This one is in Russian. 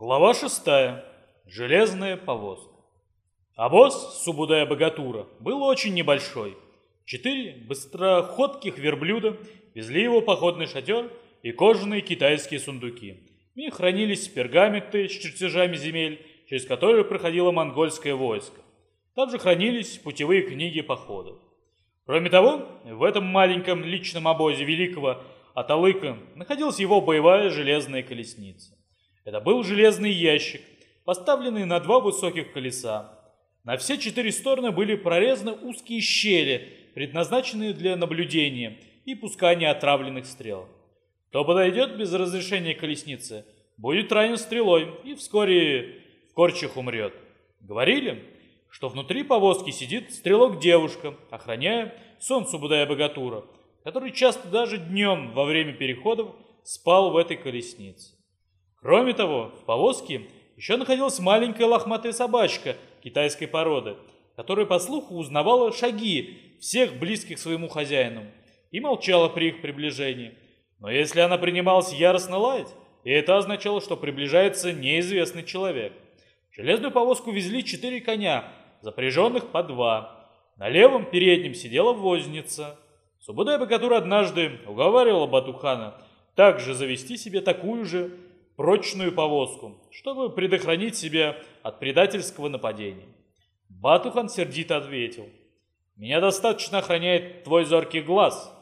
Глава шестая. Железная повозка. Обоз Субудая Богатура был очень небольшой. Четыре быстроходких верблюда везли его походный шатер и кожаные китайские сундуки. В них хранились пергаменты с чертежами земель, через которые проходило монгольское войско. Также хранились путевые книги походов. Кроме того, в этом маленьком личном обозе великого Аталыка находилась его боевая железная колесница. Это был железный ящик, поставленный на два высоких колеса. На все четыре стороны были прорезаны узкие щели, предназначенные для наблюдения и пускания отравленных стрел. Кто подойдет без разрешения колесницы, будет ранен стрелой и вскоре в корчах умрет. Говорили, что внутри повозки сидит стрелок-девушка, охраняя сон Субудая Богатура, который часто даже днем во время переходов спал в этой колеснице. Кроме того, в повозке еще находилась маленькая лохматая собачка китайской породы, которая по слуху узнавала шаги всех близких своему хозяину и молчала при их приближении. Но если она принималась яростно лаять, и это означало, что приближается неизвестный человек. Железную повозку везли четыре коня, запряженных по два. На левом переднем сидела возница. Субудай Богатур однажды уговаривала Батухана также завести себе такую же прочную повозку, чтобы предохранить себя от предательского нападения. Батухан сердито ответил. «Меня достаточно охраняет твой зоркий глаз,